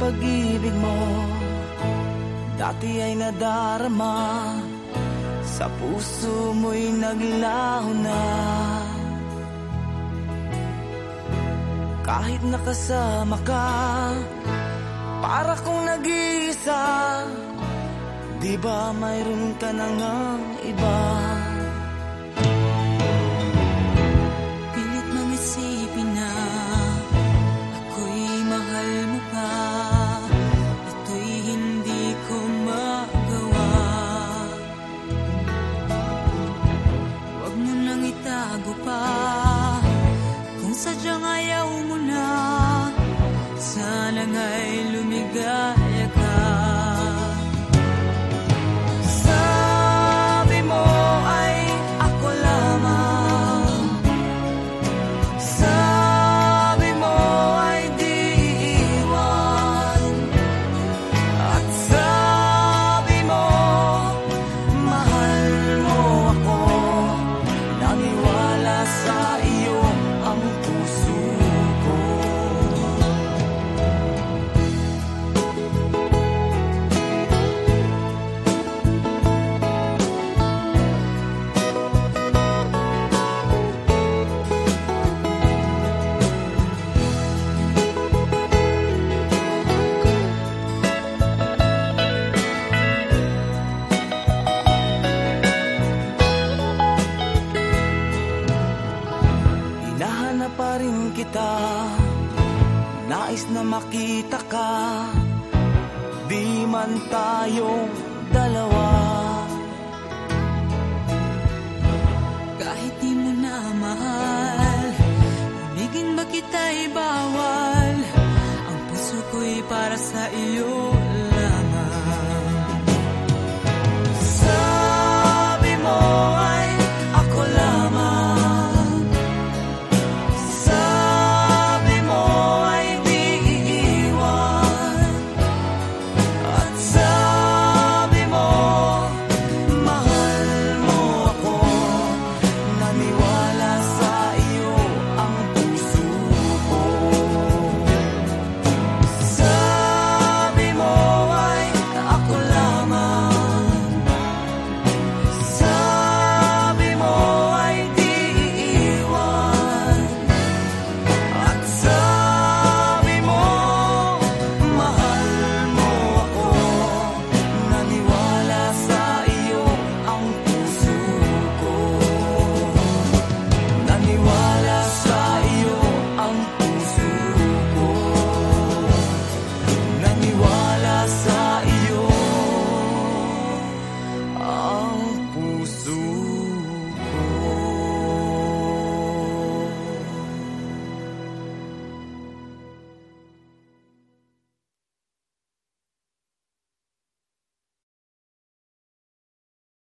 pag-ibig mo. Dati ay nadarama. Sa puso mo'y naglaho na. Kahit nakasama ka Para kong nag-iisa Di ba mayroon ka na ngang iba? night. Hinahanap pa rin kita. Nais na makita ka. Di man tayong dalawa